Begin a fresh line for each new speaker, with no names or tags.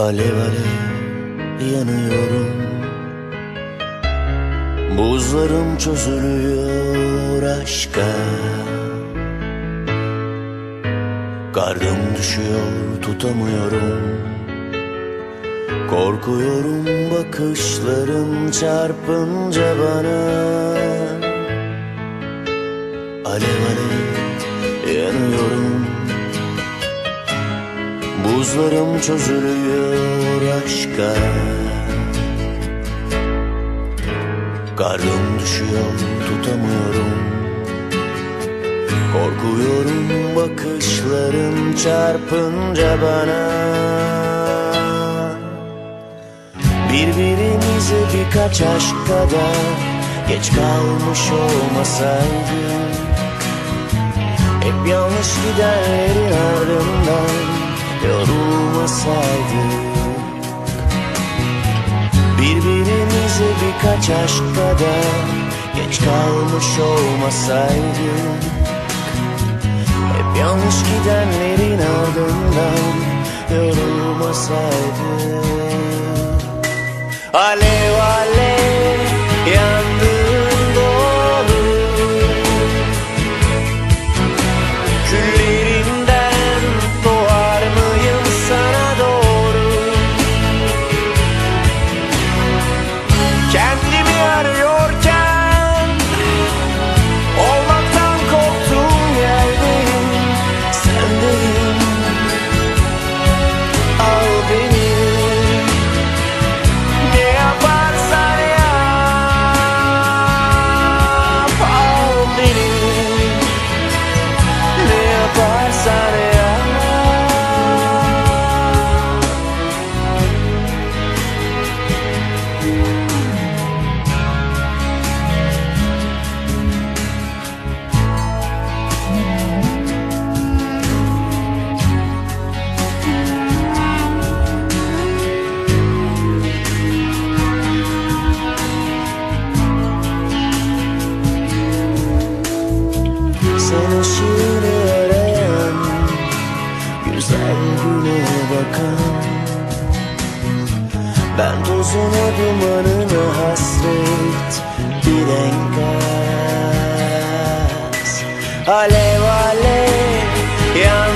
Alev alev yanıyorum. Buzlarım çözülüyor aşka. Kardım düşüyor tutamıyorum. Korkuyorum bakışların çarpınca bana. Alev alev yanıyorum Buzlarım çözülüyor aşka. Karnım düşüyor tutamıyorum. Korkuyorum bakışların çarpınca bana. Birbirimize birkaç aşk kadar Geç kalmış olmasaydık Hep yanlış gidenlerin ardından yorulmasaydık Birbirimize birkaç aşk kadar Geç kalmış olmasaydık Hep yanlış gidenlerin ardından yorulmasaydık. Alev Ben. Tozuna dumanına hasret Bir enkaz Alev alev yandığın